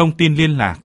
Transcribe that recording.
Thông tin liên lạc